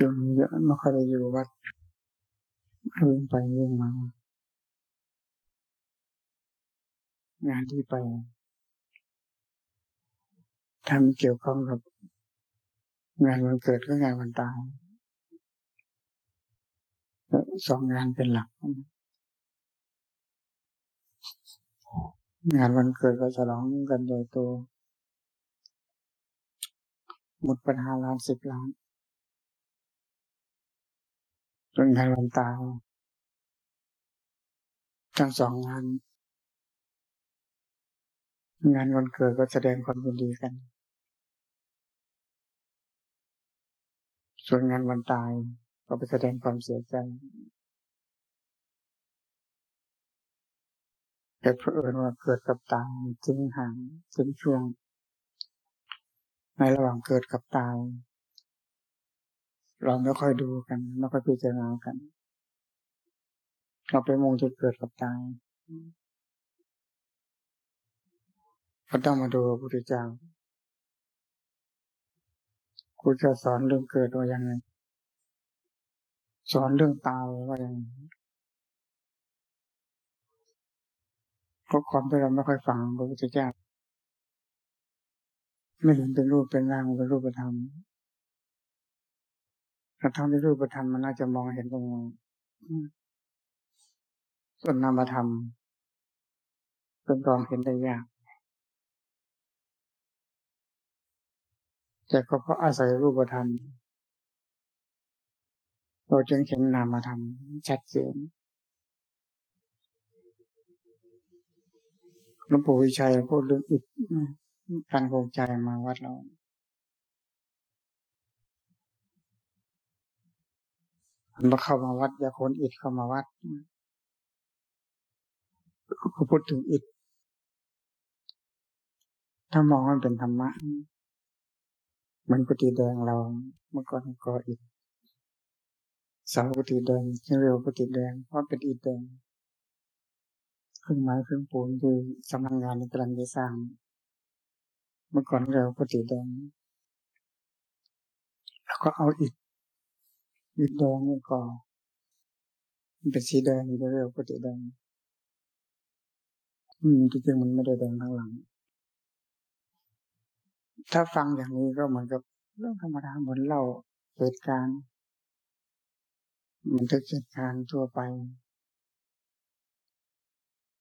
เดี๋ยวเยอะไม่ค่อยได้อยู่วัดวิ่งไปวิ่งมา งานที่ไปทำเกี่ยวข้องกับ งานวันเกิดก็งานวันตายสองงานเป็นหลัก งานวันเกิดก็ฉลองกันโดยตัว หมดปัญหาล้านสิบล้าน จนงานวันตายทั้งสองงาน งานวันเกิดก็แสดงความยินดีกัน ส่วนงานวันตายก็ไปแสดงความเสียใจ แต่เพื่อนว่าเกิดกับตายทิ้งห่างทิ้งช่วง ในระหว่างเกิดกับตาย เราไม่ค่อยดูกันไม่ค่อยพิจารณากัน เราไปมองที่เกิดกับตายก็ต้องมาดูพระพุทธเจ้าครูจะสอนเรื่องเกิดว่ายังไง สอนเรื่องตายว่ายังไงก็ความที่เราไม่ค่อยฟังพระพุทธเจ้าไม่เห็นเป็นรูปเป็นร่างเป็นรูปธรรม ถ้าทั้งที่รูปธรรมมันน่าจะมองเห็นตรงส่วนนามธรรมเป็นกองเห็นได้ยาก แต่ก็เพราะอาศัยรูปธรรมเราจึงเห็นนามธรรมชัดเจนหลวงปู่วิชัยพูดเรื่องอิฐการคงใจมาวัดเรา มาเข้ามาวัดอย่าคนอิดเข้ามาวัดเขาพูดถึงอิดถ้ามองมันเป็นธรรมะ มันกุฏิแดงเราเมื่อก่อนก็อิดเสากุฏิแดงที่เร็วกุฏิแดงเพราะเป็นอิดแดงเครื่องไม้เครื่องปูนคือสำนักงานในกำลังจะสร้าง เมื่อก่อนเร็วกุฏิแดงแล้วก็เอาอิฐ อิฐแดงนี่ก็มันเป็นสีแดงอยู่เรียกปฏิแดงอืมจริงๆมันไม่ได้แดงข้างหลัง ถ้าฟังอย่างนี้ก็เหมือนกับเรื่องธรรมดาเหมือนเล่าเหตุการณ์มันทึกเหตุการณ์ทั่วไป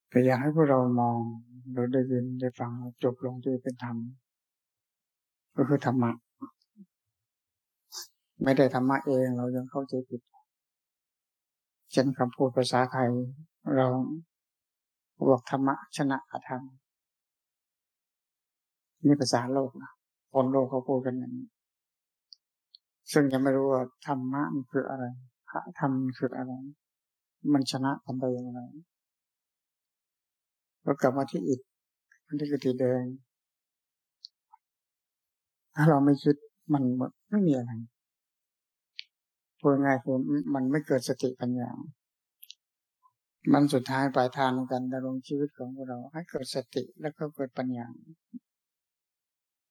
แต่อยากให้พวกเรามองเราได้ยินได้ฟังจบลงที่เป็นธรรมก็คือธรรมะ ไม่ได้ธรรมะเองเรายังเข้าใจผิด เช่นคำพูดภาษาไทย เราบอกธรรมะชนะอธรรมนี่ภาษาโลกนะคนโลกเขาพูดกันอย่างนี้ซึ่งยังไม่รู้ว่าธรรมะมันคืออะไรพระธรรมคืออะไร มันชนะกันได้อย่างไรเรากลับมาที่อิฐมันที่กติแดงถ้าเราไม่คิดมันไม่มีอะไร พูดง่ายคือมันไม่เกิดสติปัญญา มันสุดท้ายปลายทางกันดำรงชีวิตของเรา ให้เกิดสติแล้วก็เกิดปัญญา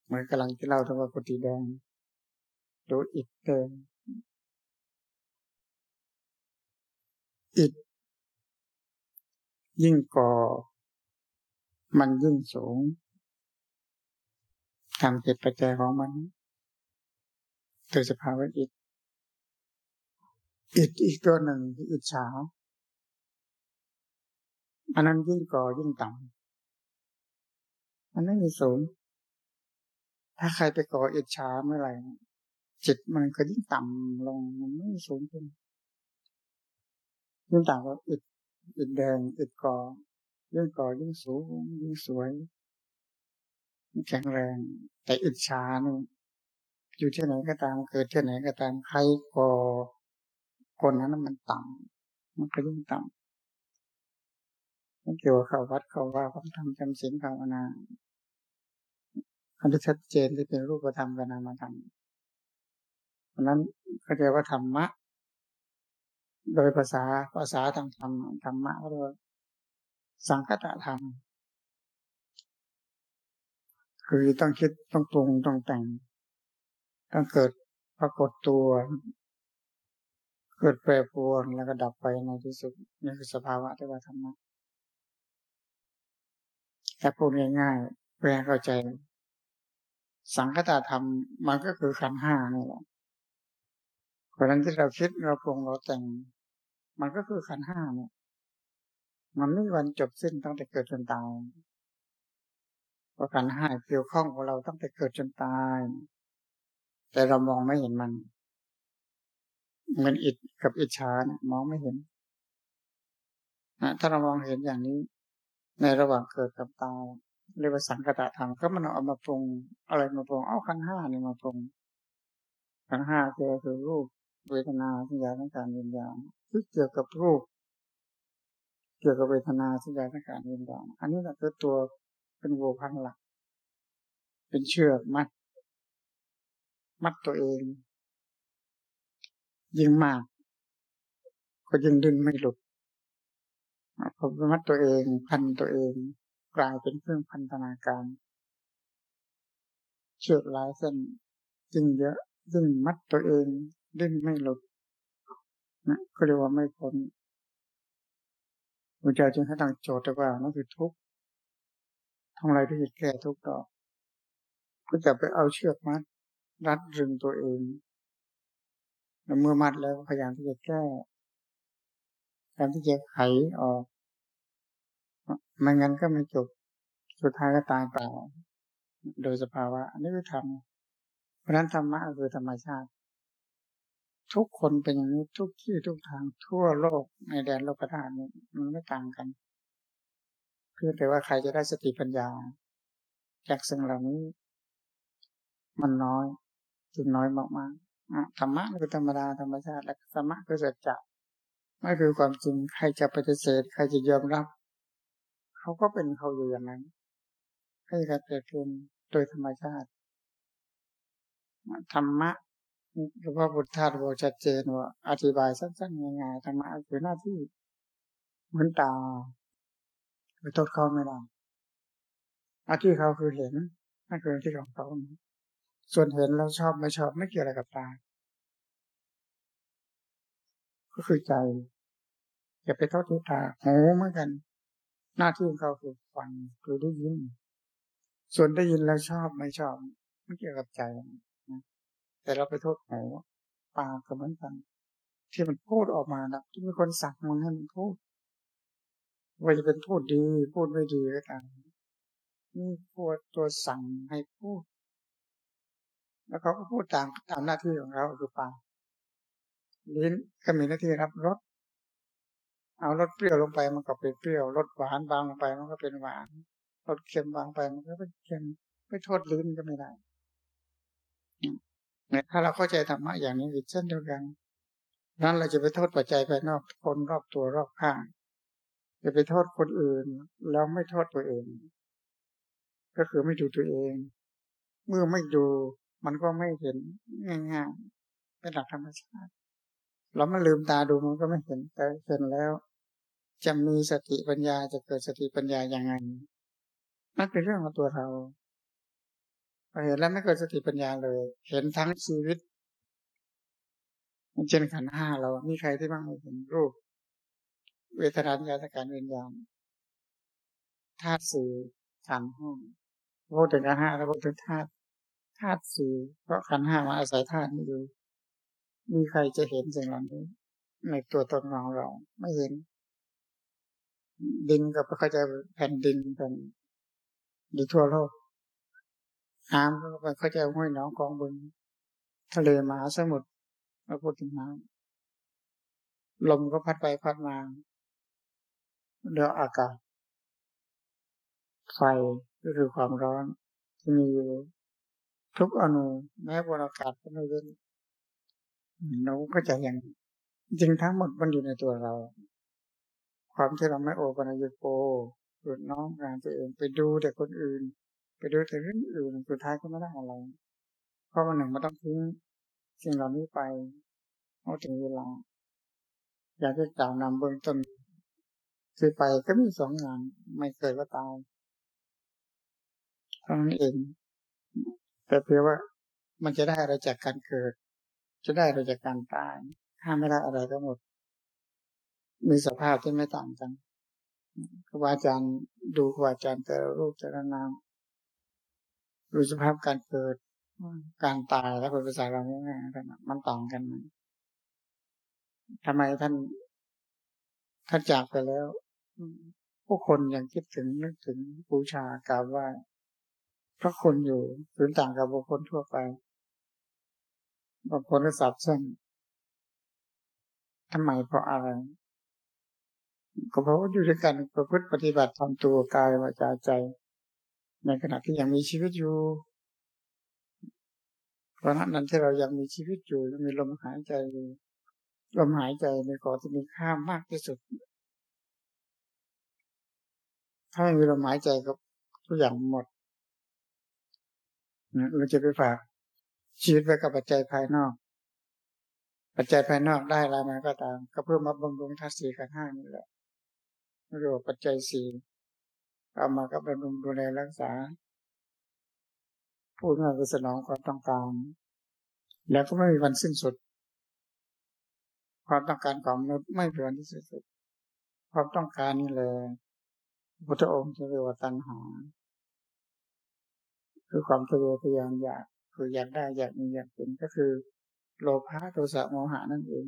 เหมือนกำลังที่เราทำว่ากุฏิแดงดูอิฐเดินอิฐยิ่งก่อ มันยิ่งสูงทำเหตุปัจจัยของมันเกิดสภาวะอิฐ อิดอีกตัวหนึ่งออิจฉาอันนั้นยิ่งก่อยิ่งต่ำมันไม่มีสูง ถ้าใครไปก่ออิจฉาเมื่อไหร่จิตมันก็ยิ่งต่ำลงมันไม่สูงขึ้นยิ่งต่ำก็อิดอิดแดงอิดก่อยิ่งก่อยิ่งสูงยิ่งสวยแข็งแรง แต่อิจฉานี่อยู่ที่ไหนก็ตามเกิดที่ไหนก็ตามใครก่อ คนนั้นมันต่ำมันก็ยิ่งต่ำมันเกี่ยวกับเขาวัดเขาว่าเขาทำจำศีลภาวนาอันที่ชัดเจนที่เป็นรูปธรรมกับนามธรรมเพราะนั้นเขาเรียกว่าธรรมะ โดยภาษาภาษาทางธรรมธรรมะก็เรียกว่าสังคตธรรม คือต้องคิดต้องปรุงต้องแต่ง ต้องเกิดปรากฏตัว เกิดแปรปรวนแล้วก็ดับไปในที่สุดนี่คือสภาวะที่ว่าธรรมะแต่พูดง่ายๆเพื่อเข้าใจ สังคตธรรมมันก็คือขันห้านี่แหละเพราะนั้นที่เราคิดเราปรุงเราแต่ง มันก็คือขันห้าเนี่ยมันไม่มีวันจบสิ้นตั้งแต่เกิดจนตายเพราะขันห้าเกี่ยวข้องกับเราตั้งแต่เกิดจนตาย แต่เรามองไม่เห็นมัน เหมือนอิดกับอิจฉานะมองไม่เห็นนะถ้าเรามองเห็นอย่างนี้ ในระหว่างเกิดกับตายเรียกว่าสังกตธรรมก็มันเอามาปรุง อะไรมาปรุงเอาขันห้านี่มาปรุงขันห้าคือคือรูปเวทนาสัญญาทั้งการวิญญาณที่เกี่ยวกับรูป เกี่ยวกับเวทนาสัญญาทั้งการวิญญาณอันนี้แหละคือตัวเป็นโวพันหลัก เป็นเชือกมัด มัดตัวเอง ยิ่งมาก ก็ยิ่งดึงไม่หลุดพอมัดตัวเอง พันตัวเอง กลายเป็นเครื่องพันธนาการ เชือกหลายเส้นยิ่งเยอะยิ่งมัดตัวเองดึงไม่หลุดนะก็เรียกว่าไม่พ้นพระเจ้าจึงให้ตั้งโจทย์ว่านั่นคือทุกข์ทำอะไรที่จะแก้ทุกข์ต่อก็จะไปเอาเชือกมัด รัดรึงตัวเอง เมื่อมัดแล้วพยายามที่จะแก้พยายามที่จะไขออกไม่งั้นก็ไม่จบ สุดท้ายก็ตายเปล่า โดยสภาวะอันนี้คือธรรมเพราะนั้นธรรมะคือธรรมชาติ ทุกคนเป็นอย่างนี้ทุกที่ทุกทางทั่วโลกในแดนโลกธาตุมันไม่ต่างกันเพื่อแต่ว่าใครจะได้สติปัญญา จากสิ่งเหล่านี้ มันน้อยจึงน้อยมากๆ ธรรมะคือธรรมดาธรรมชาติและธรรมะคือสัจจะไม่คือความจริงใครจะปฏิเสธใครจะยอมรับ เขาก็เป็นเขาอยู่อย่างนั้นให้การเกิดขึ้นโดยธรรมชาติธรรมะหรือว่าบุตรธาตุบอกชัดเจนว่าอธิบายสั้นๆง่ายๆธรรมะคือหน้าที่ เหมือนตาไปโทษเขาไม่ได้อาที่เขาคือเห็นนั่นคือที่ของเขา ส่วนเห็นแล้วชอบไม่ชอบไม่เกี่ยวอะไรกับตา ก็คือใจ อย่าไปโทษที่ตาหูเหมือนกัน หน้าที่ของเขาคือฟังคือได้ยิน ส่วนได้ยินแล้วชอบไม่ชอบไม่เกี่ยวกับใจนะแต่เราไปโทษหูปากก็เหมือนกันที่มันพูดออกมานะที่มีคนสั่งมันให้มันพูดว่าจะเป็นพูดดี พูดไม่ดีก็ตามนี่พูดตัวสั่งให้พูด แล้วเขาก็พูดตามตามหน้าที่ของเขาคือปากลิ้นก็มีหน้าที่รับรสเอารสเปรี้ยวลงไปมันก็เป็นเปรี้ยวรสหวานบางลงไปมันก็เป็นหวานรสเค็มบางไปมันก็เป็นเค็มไม่โทษลิ้นก็ไม่ได้ถ้าเราเข้าใจธรรมะอย่างนี้อีกเช่นเดียวกันนั้นเราจะไปโทษปัจจัยภายนอกคนรอบตัวรอบข้าง จะไปโทษคนอื่น แล้วไม่โทษตัวเอง ก็คือไม่ดูตัวเอง เมื่อไม่ดู มันก็ไม่เห็นง่ายๆเป็นหลักธรรมชาติ เรามาลืมตาดูมันก็ไม่เห็นแต่เห็นแล้ว จะมีสติปัญญาจะเกิดสติปัญญาอย่างไงนั่นเป็นเรื่องของตัวเราเห็นแล้วไม่เกิดสติปัญญาเลย เห็นทั้งชีวิตมันเช่นขันห้าเรามีใครที่บ้างเห็นรูป เวทนาญาตการวิญญาณธาตุสี่ขันห้าพูดถึงขันห้าแล้วพูดถึงธาตุ ธาตุสี่เพราะขันห้ามาอาศัยธาตุนี่ดูมีใครจะเห็นสิ่งเหล่านี้ ในตัวตนของเราไม่เห็น ดินกับเข้าใจแผ่นดินเป็นดีทั่วโลกน้ำก็ไปเข้าใจห้วยหนองกองบึงทะเลมหาสมุทรมาพูดถึงน้ำลมก็พัดไปพัดมาเรืออากาศ ไฟก็คือความร้อน ที่มีอยู่ ทุกอนุแม้บนอากาศก็ไม่เว้นเราก็จะอย่างจริงทั้งหมดมันอยู่ในตัวเรา ความที่เราไม่โอปัญญโกหลุดน้อมงานตัวเองไปดูแต่คนอื่น ไปดูแต่เรื่องอื่นสุดท้ายก็ไม่ได้อะไร เพราะวันหนึ่งมันต้องทิ้งสิ่งเหล่านี้ไปเอาถึงเวลา อยากจะกล่าวนำเบื้องต้นคือไปก็มีสองงาน ไม่เกิดก็ตายเท่านั้นเอง แต่เพียงว่ามันจะได้อะไรจากการเกิด จะได้อะไรจากการตายห้ามไม่ได้อะไรก็หมด มีสภาพที่ไม่ต่างกันครูบาอาจารย์ดูครูบาอาจารย์แต่ละรูปแต่ละนามดูสภาพการเกิด การตายแล้วเป็นภาษาเราง่ายๆมันต่างกันทำไมท่านท่านจากไปแล้ว ผู้คนยังคิดถึงนึกถึงบูชากราบไหว้ พราะคนอยู่ถึงต่างกับบุคคลทั่วไปบางคนก็สับสนทำไมเพราะอะไร ก็เพราะว่าอยู่ด้วยกันประพฤติปฏิบัติทำตัวกายวาจาใจ ในขณะที่ยังมีชีวิตอยู่ เพราะนั้นที่เรายังมีชีวิตอยู่ยังมีลมหายใจอยู่ลมหายใจในก่อที่มีค่ามากที่สุด ถ้าไม่มีลมหายใจก็ทุกอย่างหมด เราจะไปฝากชีวิตไว้กับปัจจัยภายนอก ปัจจัยภายนอกได้อะไรมาก็ตาม ก็เพื่อมาบำรุงธาตุสี่กันห้านี่แหละเรียกว่าปัจจัยสี่เอามาก็บำรุงดูแลรักษา พูดง่ายคือสนองความต้องการ แล้วก็ไม่มีวันสิ้นสุด ความต้องการของมนุษย์ไม่มีวันที่สิ้นสุด ความต้องการนี่แหละพุทธองค์จะเรียกว่าตัณหา คือความทะเยอทะยานอยากคืออยากได้อยากมีอยากเป็นก็คือ โลภะโทสะโมหะนั่นเอง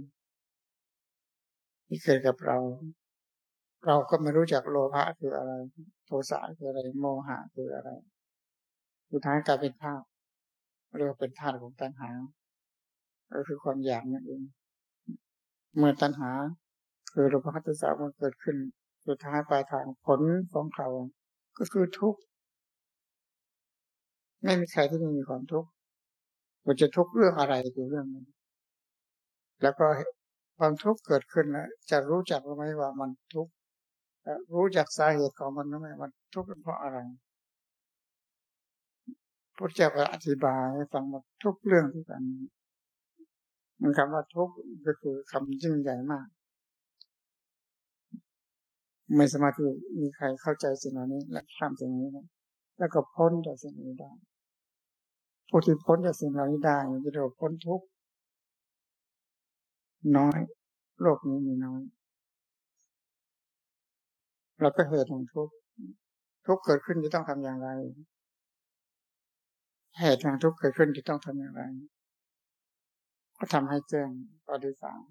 ที่เกิดกับเรา เราก็ไม่รู้จักโลภะคืออะไร โทสะคืออะไรโมหะคืออะไรสุดท้ายกลายเป็นธาตุเรียกว่าเป็นธาตุของตัณหาก็คือความอยากนั่นเอง เมื่อตัณหา คือโลภะโทสะมันเกิดขึ้น สุดท้ายปลายทางผลของเขาก็คือทุกข์ ไม่มีใครที่ไม่มีความทุกข์มันจะทุกข์เรื่องอะไรคือเรื่องนั้นแล้วก็ความทุกข์เกิดขึ้นแล้วจะรู้จักไหมว่ามันทุกข์รู้จักสาเหตุของมันไหมมันทุกข์เพราะอะไรพระเจ้าก็อธิบายให้ฟังว่าทุกเรื่องที่กันมันคำว่าทุกข์ก็คือคำยิ่งใหญ่มาก ไม่สามารถที่มีใครเข้าใจสิ่งเหล่านี้ และทำสิ่งนี้นะแล้วก็พ้นจากสิ่งนี้ได้ ผู้ที่พ้นจากสิ่งเหล่านี้ได้จะเรียกว่าพ้นทุกข์น้อย โลกนี้มีน้อย เราก็เหตุของทุกข์ทุกข์เกิดขึ้นจะต้องทำอย่างไร เหตุแห่งทุกข์เกิดขึ้นจะต้องทำอย่างไร ก็ทำให้แจ้งตอที่สาม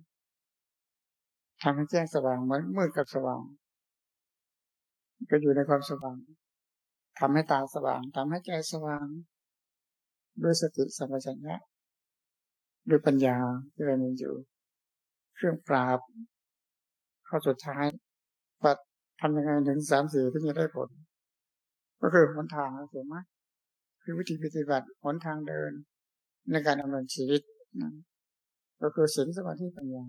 ทำให้แจ้งสว่างเหมือนมืดกับสว่าง ก็อยู่ในความสว่างทำให้ตาสว่างทำให้ใจสว่าง ด้วยสติสัมปชัญญะด้วยปัญญาที่เรามีอยู่ เครื่องปราบ ข้อสุดท้ายปัดทำยังไงถึงสามสี่ที่จะได้ผล ก็คือหนทางถูกไหมคือวิธีปฏิบัติหนทางเดิน ในการดำเนินชีวิตก็คือศีลสมาธิปัญญา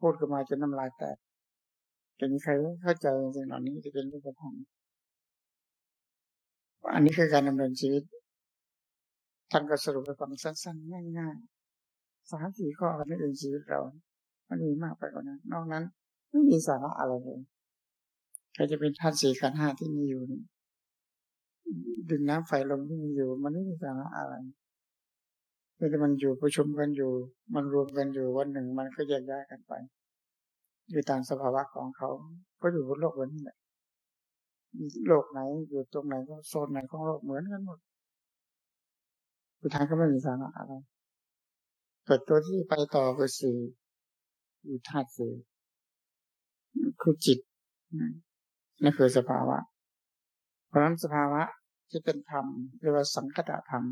พูดกันมาจนน้ำลายแตกจะมีใครเข้าใจสิ่งเหล่านี้จะเป็นรูปธรรมอันนี้คือการดำเนินชีวิต ท่านก็สรุปไปฟังสั้นๆ ง่ายๆสามสี่ข้อกันในชีวิตเรามันมีมากไปกว่านั้น นอกนั้น ไม่มีสาระอะไรเลยใครจะเป็นท่านสี่ขันห้าที่มีอยู่นี่ดึงน้ำไฟลมที่มีอยู่ มันไม่มีสาระอะไรแต่มันอยู่ประชุมกันอยู่ มันรวมกันอยู่วันหนึ่งมันก็แยกย้ายกันไป อยู่ตามสภาวะของเขา ก็อยู่บนโลกวันนี้แหละโลกไหนอยู่ตรงไหนก็โซนไหนของโลกเหมือนกันหมด สุดท้ายก็ไม่มีสาระอะไรเกิดตัวที่ไปต่อคือสี่อยู่ธาตุสี่อคือจิตนั่นคือสภาวะ เพราะนั้นสภาวะที่เป็นธรรมเรียกว่าสังคตธรรม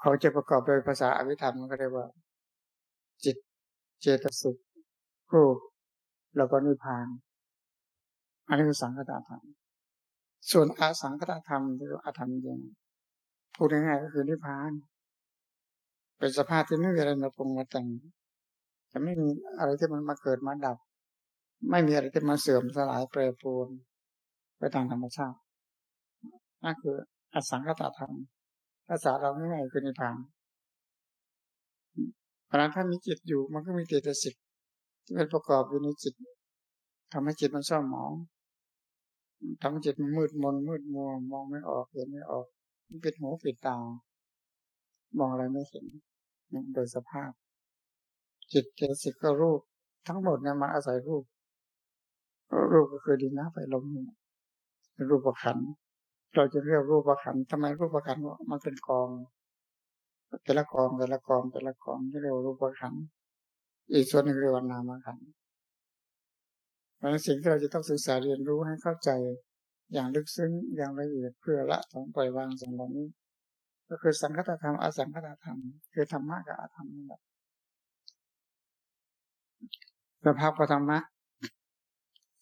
เขาจะประกอบโดยภาษาอวิธรรมก็เรียกว่า จิตเจตสิกรูปแล้วก็นิพพาน อันนี้คือสังคตธรรม ส่วนอาสังคตธรรมคืออาธรรมจริง พูดง่ายๆก็คือนิพพาน เป็นสภาพที่ไม่มีอะไรมาปรุงมาแต่ง จะไม่มีอะไรที่มันมาเกิดมาดับ ไม่มีอะไรที่มาเสื่อมสลายแปรปรวนไปตามธรรมชาตินั่นคืออสังขตธรรมภาษาเราง่ายๆคือนิพพานเพราะนั้นถ้ามีจิตอยู่มันก็มีเจตสิกที่เป็นประกอบอยู่ในจิตทำให้จิตมันเศร้าหมองทำให้จิตมันมืดมนมืดมัวมองไม่ออกเห็นไม่ออก ป็นหูปิดตา มองอะไรไม่เห็นโดยสภาพ จิตเจสิกก็รูป ทั้งหมดเนี่ยมันอาศัยรูป รูปก็คือดินน้ำไฟลมรูปประคันเราจะเรียกรูปประคันทำไมรูปประคันว่ามันเป็นกอง แต่ละกองแต่ละกองแต่ละกองที่เรียกรูปประคันอีกส่วนหนึ่งเรียกว่านามขันเพราะสิ่งที่เราจะต้องศึกษาเรียนรู้ให้เข้าใจ อย่างลึกซึ้งอย่างละเอียดเพื่อละถอนปล่อยวางสิ่งเหล่านี้ ก็คือสังคตธรรมอสังคตธรรม คือธรรมะกับอธรรมนี่แหละสภาพธรรมะ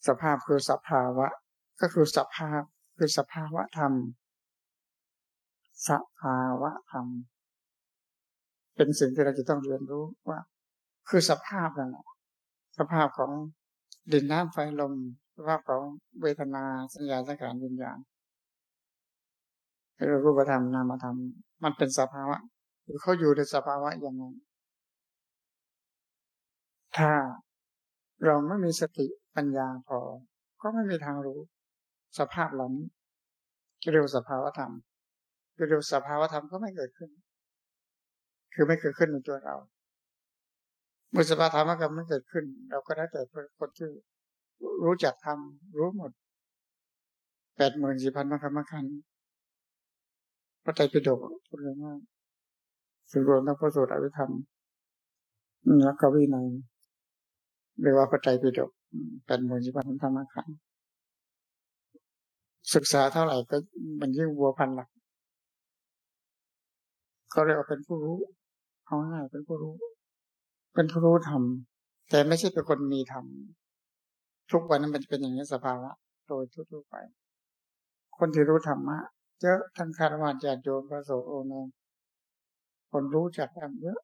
สภาพคือสภาวะ ก็คือสภาพคือสภาวะธรรม สภาวะธรรม เป็นสิ่งที่เราจะต้องเรียนรู้ว่า คือสภาพนั่นแหละสภาพของดินน้ำไฟลม ภาพของเวทนาสัญญาสังขารวิญญาณรูปธรรมนามธรรม มันเป็นสภาวะคือเขาอยู่ในสภาวะอย่างไงถ้าเราไม่มีสติปัญญาพอ ก็ไม่มีทางรู้ สภาพเหล่านี้เรียกสภาวะธรรมเรียกสภาวะธรรมก็ไม่เกิดขึ้น คือไม่เกิดขึ้นในตัวเรา เมื่อสภาวะธรรมกรรมมันเกิดขึ้น เราก็ได้แต่คนที่ รู้จักทำรู้หมดแปดหมื่นสี่พันมรรคมคันพระไตรปิฎกพูดเลยว่าสึงรวมทั้งพระสูตรอภิธรรมแล้วก็วินัยเรียกว่าพระไตรปิฎกแปดหมื่นสี่พันธรรมขันศึกษาเท่าไหร่ก็มันยิ่งวัวพันหลักเขาเรียกว่าเป็นผู้รู้เอาง่ายเป็นผู้รู้ เป็นผู้รู้ธรรมแต่ไม่ใช่เป็นคนมีธรรม ทุกวันนั้นมันจะเป็นอย่างนี้สภาวะ โดยทั่วไป คนที่รู้ธรรมะเยอะทั้งคารวะญาติโยมพระโสโอเนคนรู้จักธรรมเยอะ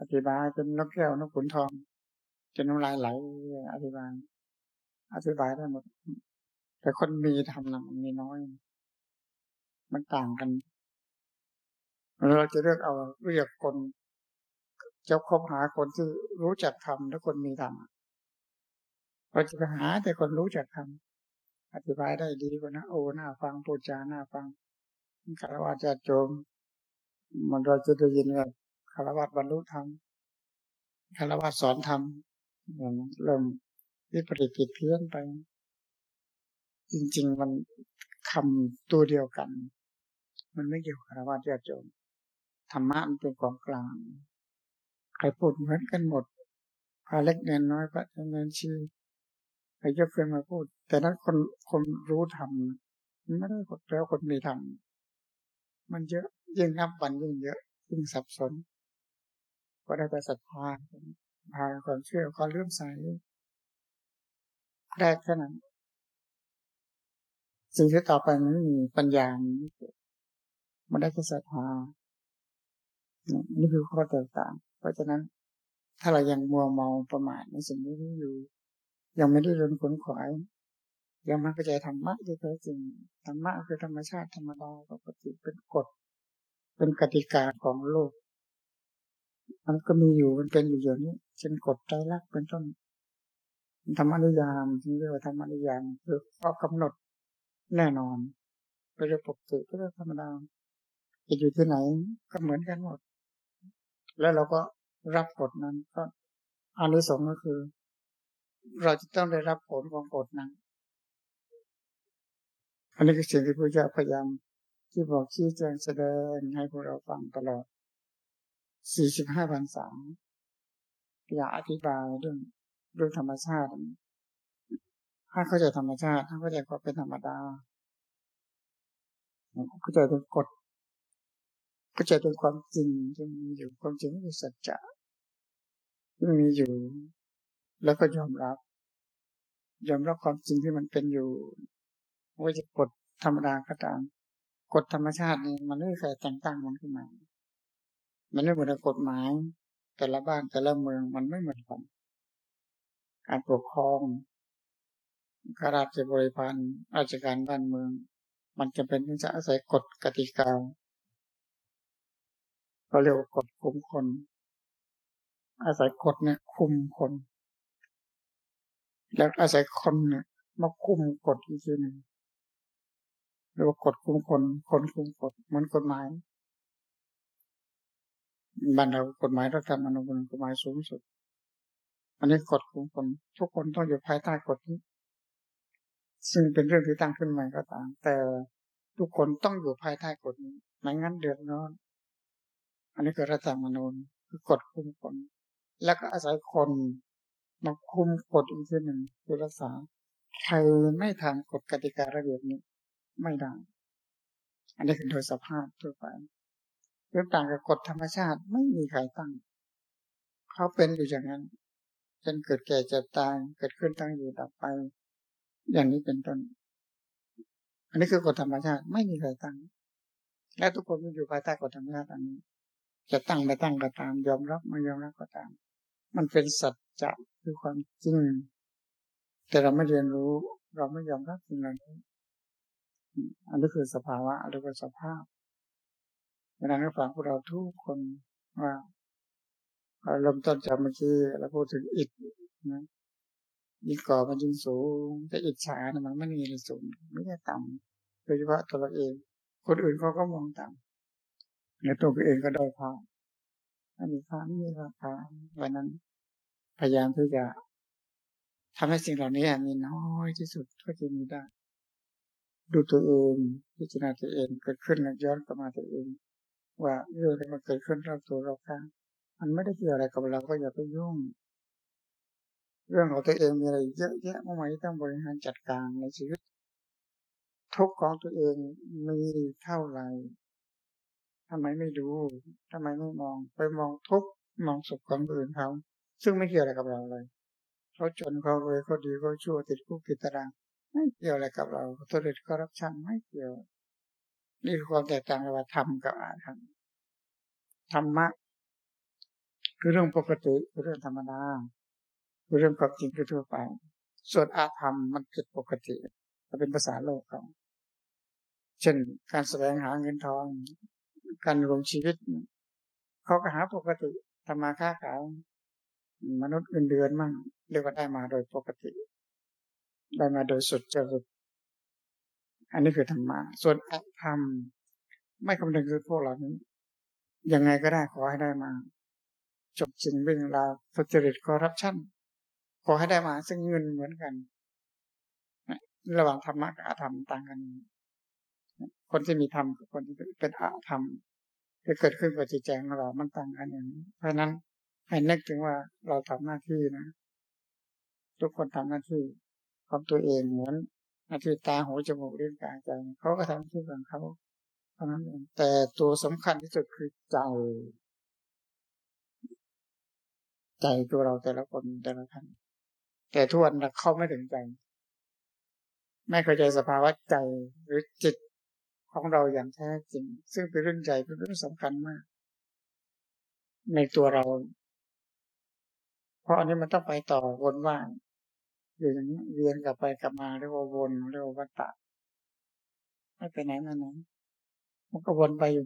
อธิบายเป็นนกแก้วนกขุนทองจนน้ำลายไหลอธิบาย อธิบายได้หมด แต่คนมีธรรมนะมันมีน้อย มันต่างกันเราจะเลือกเอาเรียกคนจะคบหาคนที่รู้จักทำและคนมีธรรม เราจะไปหาแต่คนรู้จักทำอธิบายได้ดีกว่านะโอ้หน้าฟังปูจาหน้าฟังคารวะจะโจม มันเราจะได้ยินว่าคารวะบรรลุธรรมคารวะสอนธรรมเริ่มวิปริตผิดเพี้ยนไป จริง ๆ มันคำตัวเดียวกัน มันไม่เกี่ยวกับคารวะจะโจมธรรมะมันเป็นของกลางใครพูดเหมือนกันหมดพาเล็กเงินน้อยพระเงินชี ใครยกขึ้นมาพูด แต่นั้นคนคนรู้ทำมันไม่ได้กดแล้วคนมีทำมันเยอะยิ่งนับวันยิ่งเยอะยิ่งสับสน ก็ได้แต่ศรัทธาพาความเชื่อความเลื่อมใสได้แค่นั้น สิ่งที่ต่อไปมันมีปัญญามันได้แค่ศรัทธานี่คือข้อแตกต่าง เพราะฉะนั้นถ้าเรายังมัวเมาประมาทในสิ่งนี้อยู่ ยังไม่ได้เรียนขนขวาย ยังม่เข้าใจธรรมะที่แท้จริงธรรมะคือธรรมชาติธรรมดาปกติเป็นกฎ เป็นกติกาของโลก มันก็มีอยู่มันเป็นอยู่อย่างนี้เช่นกฎใจรักเป็นต้นธรรมนิยามที่เรียกว่าธรรมนิยามคือข้อกำหนดแน่นอนเป็นเรื่องปกติเป็นเรื่องธรรมดาจะอยู่ที่ไหนก็เหมือนกันหมด แล้วเราก็รับกฎนั้นก็อานิสงส์ก็คือ เราจะต้องได้รับผลของกฎนั้น อันนี้คือสิ่งที่พระเจ้าพยายามที่บอกชี้แจงแสดงให้พวกเราฟังตลอด 45พรรษาอยากอธิบายเรื่องเรื่องธรรมชาติถ้เข้าใจธรรมชาติถ้เข้าใจความเป็นธรรมดาเข้าใจถึงกฎก็จะเป็นความจริงที่มีอยู่ความจริงคือสัจจะที่มีอยู่ แล้วก็ยอมรับ ยอมรับความจริงที่มันเป็นอยู่ว่าจะกฎธรรมดาก็ตามกฎธรรมชาตินี่มันไม่เคยแต่งตั้งมันขึ้นมา มันไม่เหมือนกฎหมาย แต่ละบ้านแต่ละเมืองมันไม่เหมือนกัน การปกครองข้าราชบริพารราชการบ้านเมือง มันจะเป็นที่จะอาศัยกฎกติกาเราเรียกว่ากฎคุมคน อาศัยกฎเนี่ยคุมคน แล้วอาศัยคนเนี่ยมาคุมกฎอีกทีหนึ่งเรียกว่ากฎคุมคนคนคุมกฎเหมือนกฎหมายบ้านเรากฎหมายรัฐธรรมนูญกฎหมายสูงสุด อันนี้กฎของคนทุกคนต้องอยู่ภายใต้กฎนี้ ซึ่งเป็นเรื่องที่ตั้งขึ้นใหม่ก็ตาม แต่ทุกคนต้องอยู่ภายใต้กฎนี้ไม่งั้นเดือดร้อน อันนี้คือรัฐธรรมนูญคือกฎคุมคน แล้วก็อาศัยคน มาคุมกฎอีกทีหนึ่งคือรักษา ใครไม่ทำกฎกติการะเบียบนี้ ไม่ได้ อันนี้คือโดยสภาพทั่วไปเรื่องต่างกับกฎธรรมชาติไม่มีใครตั้ง เขาเป็นอยู่อย่างนั้นจนเกิดแก่เจ็บตายเกิดขึ้นตั้งอยู่ดับไป อย่างนี้เป็นต้น อันนี้คือกฎธรรมชาติไม่มีใครตั้ง และทุกคนอยู่ภายใต้กฎธรรมชาติอันนี้ จะตั้งไม่ตั้งก็ตาม ยอมรับไม่ยอมรับก็ตาม มันเป็นสัจ จะคือความจริง แต่เราไม่เรียนรู้ เราไม่ยอมรับสิ่งเหล่านั้อันนี้คือสภาวะหรือว่าสภาพดังนั้นฝากพวกเราทุกคนว่าเริ่มต้นจากเมื่อกี้เราพูดถึงอิฐนะยิ่งก่อมันยิ่งสูง แต่อิจฉานะมันไม่มีอะไรสูงไม่ได้ต่ำโดยเฉพาะตัวเราเอง คนอื่นเขาก็มองต่ำแล้วตัวเองก็ได้ค่าไม่มีค่าไม่มีราคาวันนั้น พยายามที่จะทำให้สิ่งเหล่านี้มีน้อยที่สุดเท่าที่มีได้ ดูตัวเองพิจารณาตัวเองเกิดขึ้นแล้วย้อนกลับมาตัวเอง ว่าเรื่องที่มันเกิดขึ้นรอบตัวเราข้างมันไม่ได้เกี่ยวอะไรกับเราก็อย่าไปยุ่ง เรื่องของตัวเองมีอะไรเยอะแยะมากมายต้องบริหารจัดการในชีวิต ทุกของตัวเองมีเท่าไหร่ทำไมไม่ดูทำไมไม่มอง ไปมองทุกมองสุขของอื่นเขา ซึ่งไม่เกี่ยวอะไรกับเราเลยเขาจนเขารวยเขาดีเขาชั่วติดคุกติดตาราง ไม่เกี่ยวอะไรกับเราตัวเด็ดก็รับชันไม่เกี่ยว นี่คือความแตกต่างระหว่างธรรมกับอาธรรมธรรมะคือเรื่องปกติคือเรื่องธรรมดาคือเรื่องความจริงทั่วไป ส่วนอาธรรมมันผิดปกติมันเป็นภาษาโลกเขาเช่นการแสวงหาเงินทอง การรวมชีวิต เขาก็หาปกติทำมาค้าขาย มนุษย์เงินเดือนมั่งเรียกว่าได้มาโดยปกติ ได้มาโดยสุดจริตอันนี้คือธรรมะส่วนอธรรม ไม่คำนึงคือพวกเรานี้ยังไงก็ได้ขอให้ได้มาจบจริงเรื่องราวทุจริตคอร์รัปชันขอให้ได้มาซึ่งเงินเหมือนกันระหว่างธรรมะกับอาธรรมต่างกัน คนที่มีธรรมกับคนที่เป็นอาธรรมที่เกิดขึ้นกับจิตใจของเรา มันต่างกันอย่างนี้ เพราะนั้น ให้นึกถึงว่าเราทำหน้าที่นะ ทุกคนทำหน้าที่ของตัวเองเหมือนหน้าที่ตาหูจมูกเรื่องกายใจเขาก็ทำที่ของเขาเท่านั้นเองแต่ตัวสำคัญที่สุดคือใจ ใจตัวเราแต่ละคนแต่ละท่านแต่ทุกวันเราเข้าไม่ถึงใจ ไม่เข้าใจสภาวะใจหรือจิตของเราอย่างแท้จริง ซึ่งเป็นเรื่องใหญ่เป็นเรื่องสำคัญมาก ในตัวเรา เพราะอันนี้มันต้องไปต่อวนว่างอยู่อย่างนี้เวียนกลับไปกลับมาเรียกว่าวนเรียกว่าวัฏฏะไม่ไปไหนมาไหนมันก็วนไปอยู่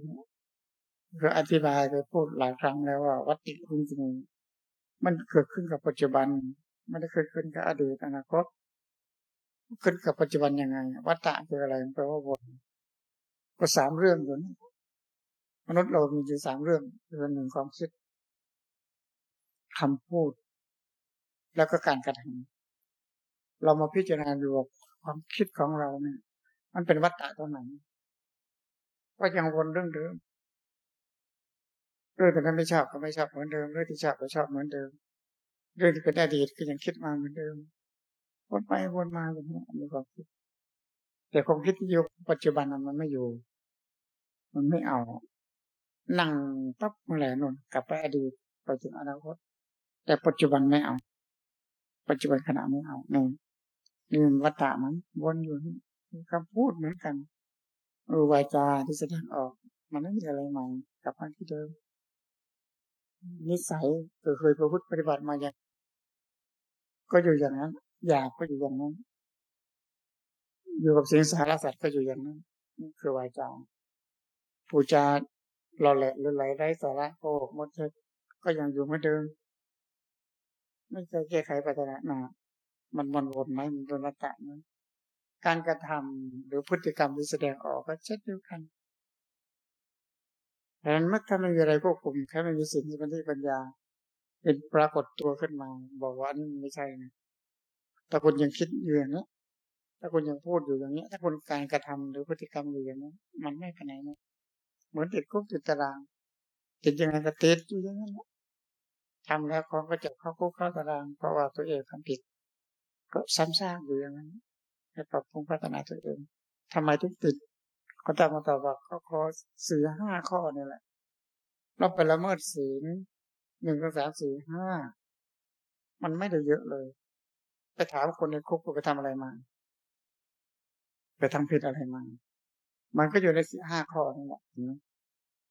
คืออธิบายไปพูดหลายครั้งแล้วว่า วัฏฏะจริงๆมันเกิดขึ้นกับปัจจุบันไม่ได้เกิดขึ้นกับอดีตอนาคตขึ้นกับปัจจุบันยังไง วัฏฏะคืออะไรแปลว่าวนก็สามเรื่องอยู่นี่มนุษย์เรามีอยู่สามเรื่องคืองหนึ่งความคิดคำพูด แล้วก็การกระทำเรามาพิจารณาดูความคิดของเราเนี่ย มันเป็นวัฏฏะตรงไหนก็ยังวนเรื่องเดิมเรื่องที่ไม่ชอบก็ไม่ชอบเหมือนเดิมเรื่องที่ชอบก็ชอบเหมือนเดิม เรื่องที่เป็นอดีตก็ยังคิดมาเหมือนเดิมวนไปวนมาอย่างนี้มีความคิดแต่ความคิดที่อยู่ปัจจุบันมันไม่อยู่ มันไม่เอา นั่งปั๊บเมื่อไหร่นนกลับไปอดีตไปถึงอนาคต แต่ปัจจุบันไม่เอา ปัจจุบันขณะไม่เอานี่นี่มันวัฏฏะมันวนอยู่นี่คำพูดเหมือนกันเออวาจาที่แสดงออก มันไม่มีอะไรใหม่กลับมาที่เดิม นิสัยเคยประพฤติปฏิบัติมาอย่างก็อยู่อย่างนั้น อยากก็อยู่อย่างนั้น อยู่กับสิ่งสารสัตว์ก็อยู่อย่างนั้นนี่คือวาจาปูจาหล่อแหละหรือไหลไร้สาระโกหกมดเท็จก็ยังอยู่เหมือนเดิม ไม่เคยแก้ไขปัญหาหนามันวนวนไหมมันเป็นวัฏฏะนั้นการกระทำหรือพฤติกรรมที่แสดงออกก็เช่นเดียวกันราะฉะนั้นเมื่อถ้าไม่มีอะไรควบคุมแค่ไม่มีสิ่งที่มันที่ปัญญา เป็นปรากฏตัวขึ้นมา บอกว่านี่ไม่ใช่นะแต่คุณยังคิดอยู่อย่างนี้ถ้าคุณยังพูดอยู่อย่างนี้ถ้าคุณการกระทำหรือพฤติกรรมอยู่อย่างนี้มันไม่ไปไหนนะเหมือนติดคุกติดตารางติดยังไงก็ติดอยู่อย่างนั้นแหละ ทำแล้วเขาก็จะเข้าคุกเข้าตารางเพราะว่าตัวเองทำผิด ก็ซ้ำซากอยู่อย่างนั้นให้ปรับปรุงพัฒนาตัวเองทำไมถึงติดเขาตามมาตอบว่าเขาขอสี่ห้าข้อนี่แหละเราไปละเมิดศีลหนึ่งสองสามสี่ห้ามันไม่ได้เยอะเลย ไปถามคนในคุกว่าไปทำอะไรมา ไปทำผิดอะไรมา มันก็อยู่ในสี่ห้าข้อนี่แหละ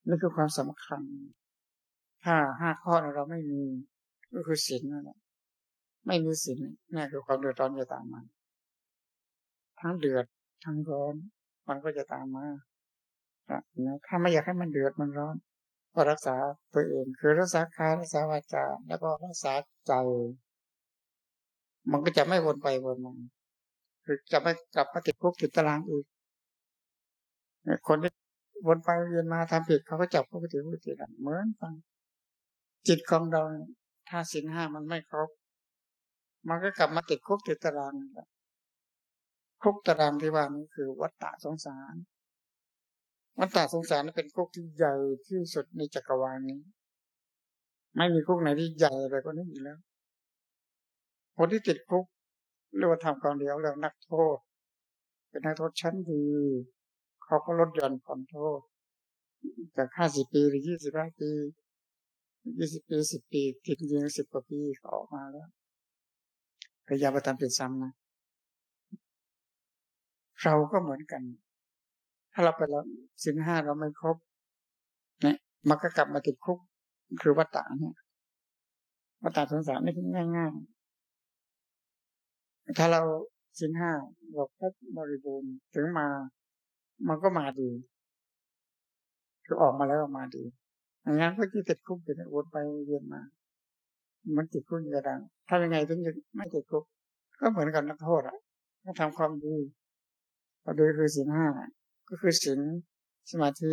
นี่คือความสำคัญ ถ้าห้าข้อเราไม่มี ก็คือศีลนั่นแหละไม่มีศีลนี่คือความเดือดร้อนจะตามมา ทั้งเดือดทั้งร้อน มันก็จะตามมาถ้าไม่อยากให้มันเดือดมันร้อนก็รักษาตัวเอง คือรักษากายรักษาวาจาแล้วก็รักษาใจ มันก็จะไม่วนไปวนมาคือจะไม่กลับมาติดคุกติดตารางอีกคนที่วนไปเวียนมาทำผิดเขาก็จับเขาไปถือวิธีนั้นเหมือนกัน จิตของเราถ้าสินห้ามันไม่ครบ มันก็กลับมาติดคุกติดตารางคุกตารางที่ว่านี้คือวัฏฏะสงสาร วัฏฏะสงสารเป็นคุกที่ใหญ่ที่สุดในจักรวาลนี้ ไม่มีคุกไหนที่ใหญ่ไปกว่านี้อีกแล้ว คนที่ติดคุกเรียกว่าทำกองเดียวแล้วนักโทษ เป็นนักโทษชั้นดี เขาก็ลดหย่อนผ่อนโทษ จากห้าสิบปีหรือยี่สิบห้าปี ยี่สิบปีสิบปีติดยิงสิบกว่าปีออกมาแล้วพยายามไปทำผิดซ้ำนะ เราก็เหมือนกัน ถ้าเราไปแล้วสินห้าเราไม่ครบเนี่ยมันก็กลับมาติดคุก คือวัตตาเนี่ยวัตตาสงสารไม่ใช่ง่ายๆ ถ้าเราสินห้าเราครบบริบูรณ์ถึงมา มันก็มาดี คือออกมาแล้วออกมาดี อางนั้นก็ที่ติดคุกอยู่ในวนไปเวียนมา มันติดคุกกระดังถ้ายังไงถึงจะไม่ติดคุก ก็เหมือนกับนักโทษอะต้องทำความดีพอดีคือสินห้าก็คือศีลสมาธิ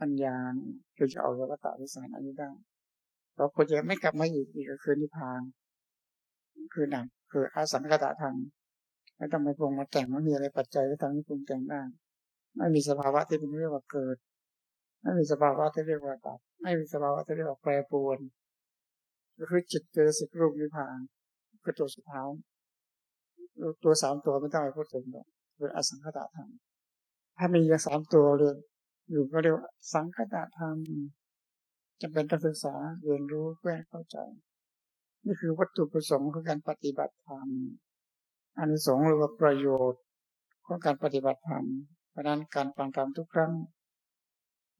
ปัญญาคือจะเอาวัฏฏะวิสารอันนี้ได้เราควรจะไม่กลับมาอีกอีกก็คือนิพพาน คือหนักคืออาสังกตะธรรมไม่ต้องไปปรุงมาแต่งไม่มีอะไรปัจจัยที่ทำให้ปรุงแต่งได้ไม่มีสภาวะที่เป็นเรียกว่าเกิด ไม่มีสภาวะที่เรียกว่าตัดไม่มีสภาวะที่เรียกว่าแปรปรวนก็คือจิตเจอสิกรูปนิพพานคือตัวสุดท้ายตัวสามตัวไม่ต้องไปพูดถึงหรอกคืออสังขตธรรมถ้ามีอย่างสามตัวเลยอยู่ก็เรียกว่าสังคตธรรมจะเป็นการศึกษาเรียนรู้เพื่อเข้าใจ นี่คือวัตถุประสงค์ของการปฏิบัติธรรมอันที่สองเรียกว่าประโยชน์ของการปฏิบัติธรรมเพราะนั้นการฟังธรรมทุกครั้ง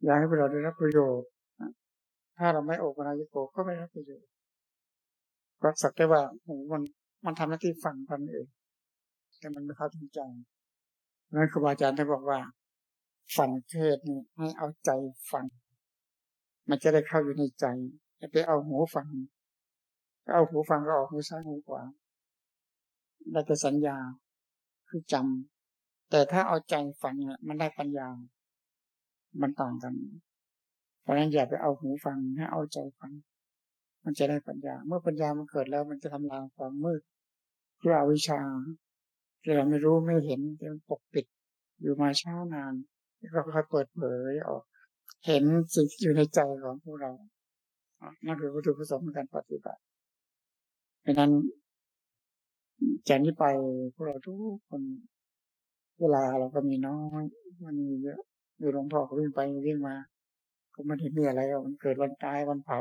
อยากให้เราได้รับประโยชน์ ถ้าเราไม่โอกนายโกก็ไม่รับประโยชน์ก็สักแต่ว่ามันมันทำหน้าที่ฟังกันเองแต่มันไม่เข้าถึงใจนั้นครูบาอาจารย์ท่านบอกว่า ฟังเทศนี่ให้เอาใจฟัง มันจะได้เข้าอยู่ในใจจะไปเอาหูฟังก็เอาหูฟังก็ออกหูซ้ายหูขวาได้แต่สัญญาคือจำแต่ถ้าเอาใจฟังเนี่ยมันได้ปัญญา มันต่างกัน เพราะนั้นอย่าไปเอาหูฟังให้เอาใจฟัง มันจะได้ปัญญา เมื่อปัญญามันเกิดแล้ว มันจะทำลายความมืดเพื่ออวิชาที่เราไม่รู้ไม่เห็นที่มันปกปิด อยู่มาช้านานก็ค่อยเปิดเผยออก เห็นสิ่งที่อยู่ในใจของพวกเรานั่นคือวัตถุประสงค์ในการปฏิบัติเพราะนั้นจากนี้ไปพวกเราทุกคนเวลาเราก็มีน้อยมันมีเยอะ อยู่หลวงพ่อก็วิ่งไปวิ่งมา ก็ไม่ได้มีอะไรมันเกิดวันตายวันเผา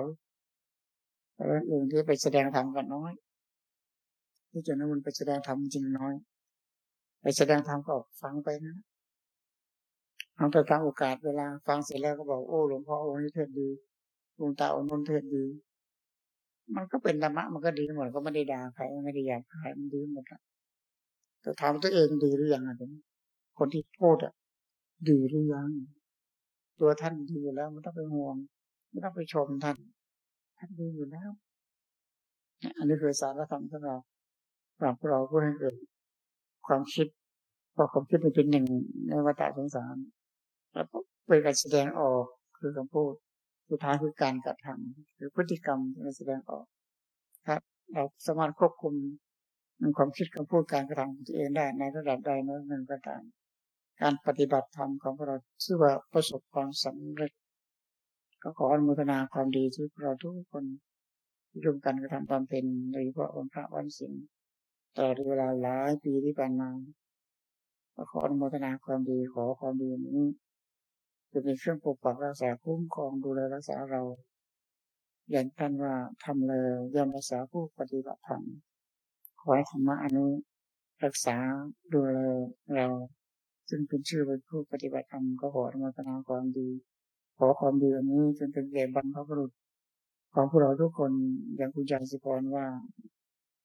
แล้วอื่นที่ไปแสดงธรรมกันน้อย ที่จะนั้นมันไปแสดงธรรมจริงน้อย ไปแสดงธรรมก็ฟังไปนะฟังไปตามโอกาสเวลา ฟังเสร็จแล้วก็บอกโอ้หลวงพ่อองค์นี้เทศดีหลวงตาองค์นั้นเทศดี มันก็เป็นธรรมะมันก็ดีหมดก็ไม่ได้ด่าใครไม่ได้อยากใครมันดีหมดละแต่ถามตัวเองดีหรือยังอะคนที่พูดอะ ดีหรือยัง ตัวท่านดีอยู่แล้วไม่ต้องไปห่วง ไม่ต้องไปชมท่าน ท่านดีอยู่แล้ว อันนี้คือสารธรรมสำหรับสำหรับเราเพื่อให้เกิดความคิดพอความคิดมันเป็นหนึ่งในวัฏสงสารแล้วเป็นการแสดงออกคือคำพูดสุดท้ายคือการกระทำหรือพฤติกรรมที่แสดงออกครับ เราสามารถควบคุมความคิดคำพูดการกระทำของตัวเองได้ในระดับใดในหนึ่งก็ตาม การปฏิบัติธรรมของเราชื่อว่าประสบความสำเร็จ ก็ขออนุโมทนาความดีที่เราทุกคนร่วมกันกระทำความเป็นโดยเฉพาะวันพระวันศีลตลอดเวลาหลายปีที่ผ่านมาก็ขออนุโมทนาความดีขอความดีนี้จะเป็นเครื่องปกปักรักษาคุ้มครองดูแลรักษาเรา อย่างท่านว่าทำเลยย่อมรักษาผู้ปฏิบัติธรรมขอให้ธรรมะอนนี้รักษาดูแลเรา ซึ่งเป็นชื่อเป็นผู้ปฏิบัติธรรมก็ขออนุโมทนาความดี ขอความดีอันนี้จนเป็นแก่บรรพบุรุษของพวกเราทุกคนอย่างคุณจันทร์สิพรว่า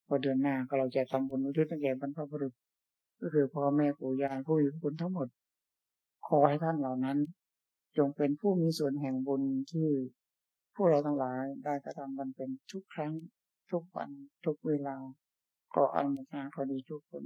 พอเดือนหน้าก็เราจะทำบุญอุทิศแก่บรรพบุรุษ ก็คือพ่อแม่ปู่ย่าผู้อยู่คุณทั้งหมด ขอให้ท่านเหล่านั้น จงเป็นผู้มีส่วนแห่งบุญที่พวกเราทั้งหลายได้กระทำกันเป็นทุกครั้ง ทุกวัน ทุกเวลา ก็อนุโมทนาขอดีทุกคน